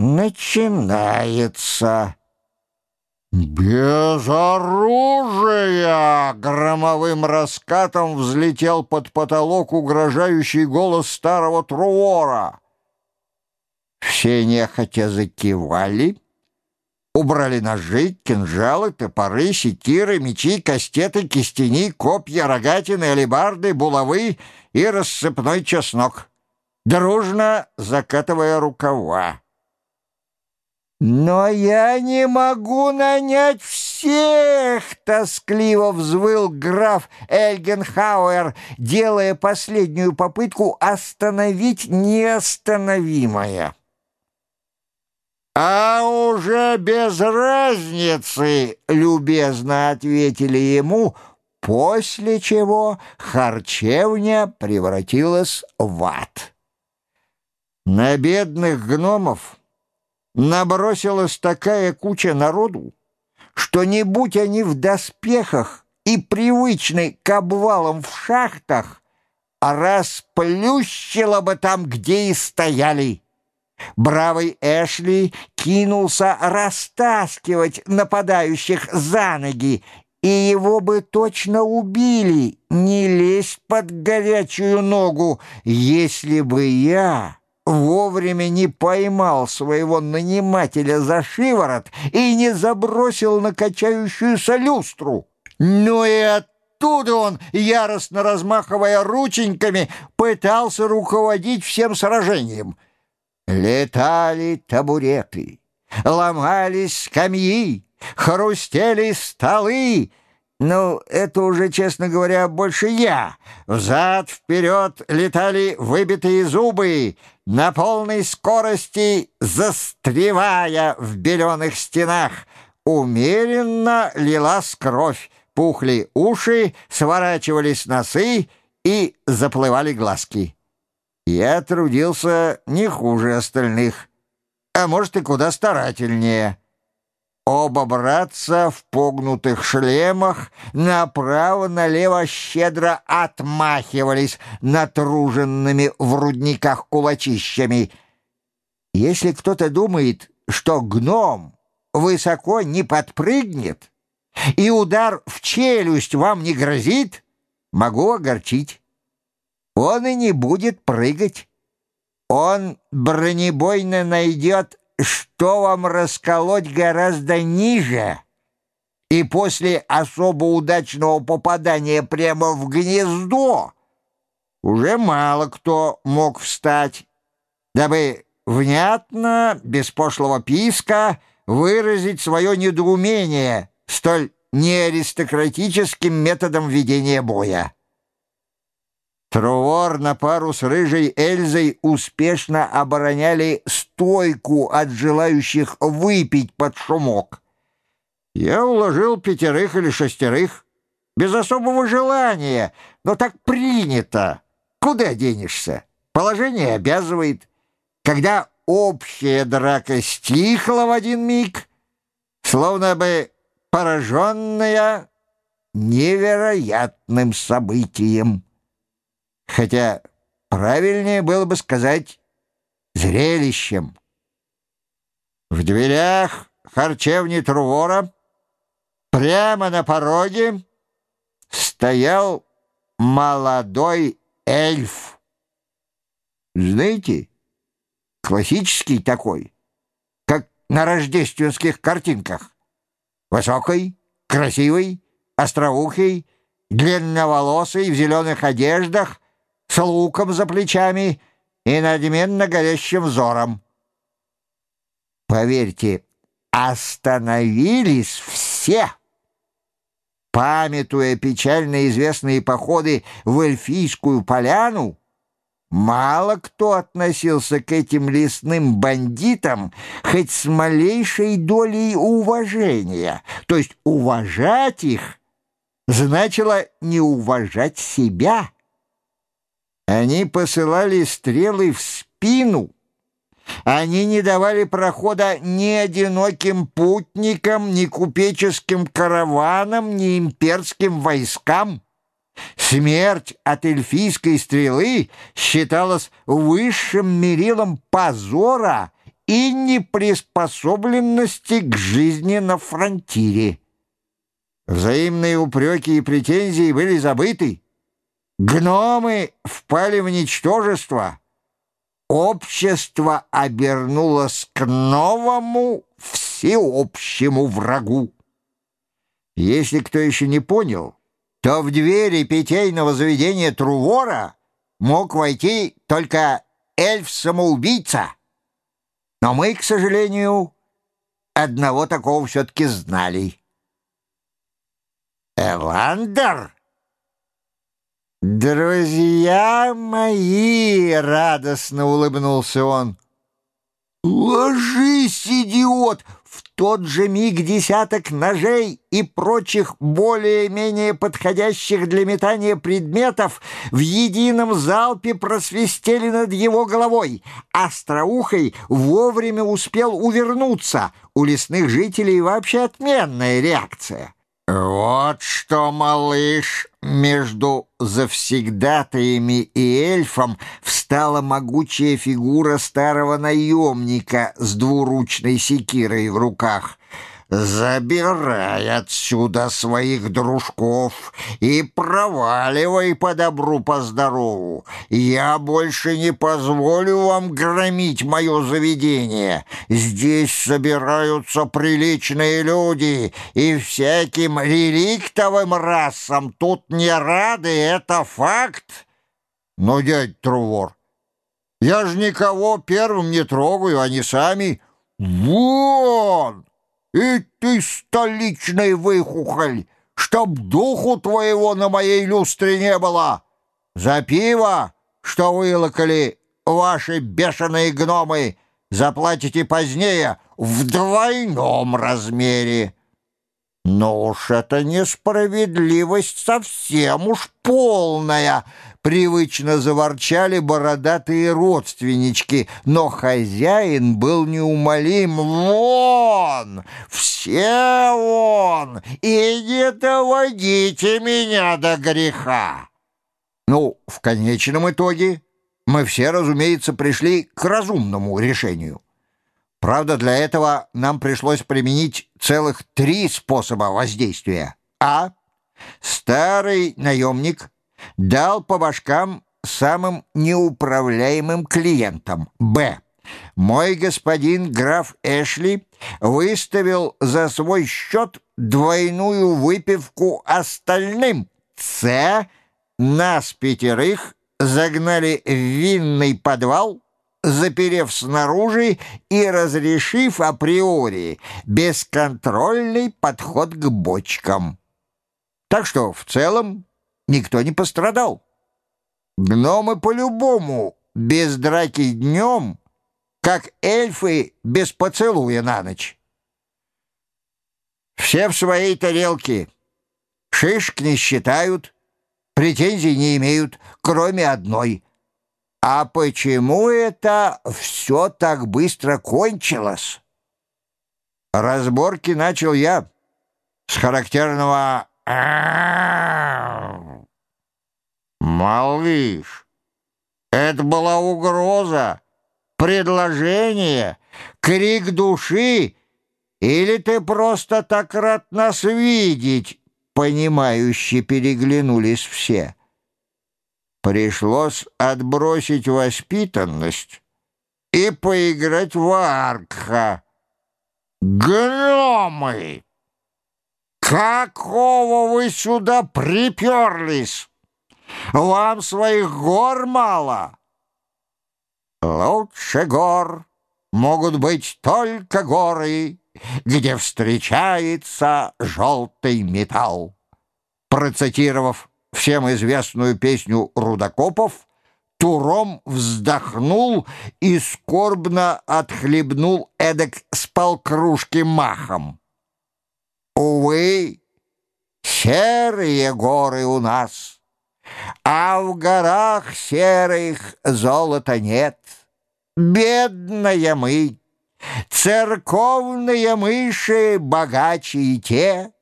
начинается. «Без оружия!» — громовым раскатом взлетел под потолок угрожающий голос старого Труора. Все нехотя закивали, убрали ножи, кинжалы, топоры, секиры, мечи, кастеты, кистени, копья, рогатины, алебарды, булавы и рассыпной чеснок, дружно закатывая рукава. «Но я не могу нанять всех!» — тоскливо взвыл граф Эльгенхауэр, делая последнюю попытку остановить неостановимое. «А уже без разницы!» — любезно ответили ему, после чего харчевня превратилась в ад. На бедных гномов набросилась такая куча народу, что не будь они в доспехах и привычной к обвалам в шахтах, а расплющило бы там, где и стояли. Бравый Эшли кинулся растаскивать нападающих за ноги, и его бы точно убили, не лезть под горячую ногу, если бы я вовремя не поймал своего нанимателя за шиворот и не забросил на качающуюся люстру. Но и оттуда он, яростно размахивая рученьками, пытался руководить всем сражением. Летали табуреты, ломались скамьи, хрустели столы, ну, это уже, честно говоря, больше я. Взад-вперед летали выбитые зубы, на полной скорости застревая в беленых стенах. Умеренно лилась кровь, пухли уши, сворачивались носы и заплывали глазки. Я трудился не хуже остальных, а может и куда старательнее. Оба братца в погнутых шлемах направо-налево щедро отмахивались натруженными в рудниках кулачищами. Если кто-то думает, что гном высоко не подпрыгнет и удар в челюсть вам не грозит, могу огорчить. Он и не будет прыгать. Он бронебойно найдет что вам расколоть гораздо ниже, и после особо удачного попадания прямо в гнездо уже мало кто мог встать, дабы внятно, без пошлого писка, выразить свое недоумение столь неаристократическим методом ведения боя. Труор на пару с рыжей Эльзой успешно обороняли стойку от желающих выпить под шумок. Я уложил пятерых или шестерых, без особого желания, но так принято. Куда денешься? Положение обязывает. Когда общая драка стихла в один миг, словно бы пораженная невероятным событием хотя правильнее было бы сказать зрелищем. В дверях харчевни Трувора прямо на пороге стоял молодой эльф. Знаете, классический такой, как на рождественских картинках. Высокий, красивый, остроухий, длинноволосый, в зеленых одеждах, с луком за плечами и надменно горящим взором. Поверьте, остановились все. Памятуя печально известные походы в эльфийскую поляну, мало кто относился к этим лесным бандитам хоть с малейшей долей уважения, то есть уважать их значило не уважать себя. Они посылали стрелы в спину. Они не давали прохода ни одиноким путникам, ни купеческим караванам, ни имперским войскам. Смерть от эльфийской стрелы считалась высшим мерилом позора и неприспособленности к жизни на фронтире. Взаимные упреки и претензии были забыты. Гномы впали в ничтожество. Общество обернулось к новому всеобщему врагу. Если кто еще не понял, то в двери питейного заведения Трувора мог войти только эльф-самоубийца. Но мы, к сожалению, одного такого все-таки знали. «Эландер?» «Друзья мои!» — радостно улыбнулся он. «Ложись, идиот!» В тот же миг десяток ножей и прочих более-менее подходящих для метания предметов в едином залпе просвистели над его головой. Остроухой вовремя успел увернуться. У лесных жителей вообще отменная реакция. «Вот что, малыш!» Между завсегдатаями и эльфом встала могучая фигура старого наемника с двуручной секирой в руках. Забирай отсюда своих дружков и проваливай по добру, по здорову. Я больше не позволю вам громить мое заведение. Здесь собираются приличные люди, и всяким реликтовым расам тут не рады, это факт. Но, дядь Трувор, я же никого первым не трогаю, они сами... Вон! И ты столичный выхухоль, чтоб духу твоего на моей люстре не было. За пиво, что вылокали ваши бешеные гномы, заплатите позднее в двойном размере. Но уж это несправедливость совсем уж полная, привычно заворчали бородатые родственнички, но хозяин был неумолим. «Вон! Все вон! И не доводите меня до греха!» Ну, в конечном итоге мы все, разумеется, пришли к разумному решению. Правда, для этого нам пришлось применить целых три способа воздействия. А. Старый наемник дал по башкам самым неуправляемым клиентам. Б. Мой господин граф Эшли выставил за свой счет двойную выпивку остальным. С. Нас пятерых загнали в винный подвал, заперев снаружи и разрешив априори бесконтрольный подход к бочкам. Так что в целом никто не пострадал. Гномы по-любому без драки днем, как эльфы без поцелуя на ночь. Все в своей тарелке. Шишк не считают, претензий не имеют, кроме одной. А почему это все так быстро кончилось? Разборки начал я с характерного «Малыш, это была угроза, предложение, крик души, или ты просто так рад нас видеть?» Понимающе переглянулись все. Пришлось отбросить воспитанность и поиграть в аркха. «Гномы!» «Какого вы сюда приперлись? Вам своих гор мало?» «Лучше гор могут быть только горы, где встречается желтый металл». Процитировав всем известную песню рудокопов, Туром вздохнул и скорбно отхлебнул эдак с полкружки махом. Увы, серые горы у нас, а в горах серых золота нет. Бедная мы, церковные мыши богаче и те,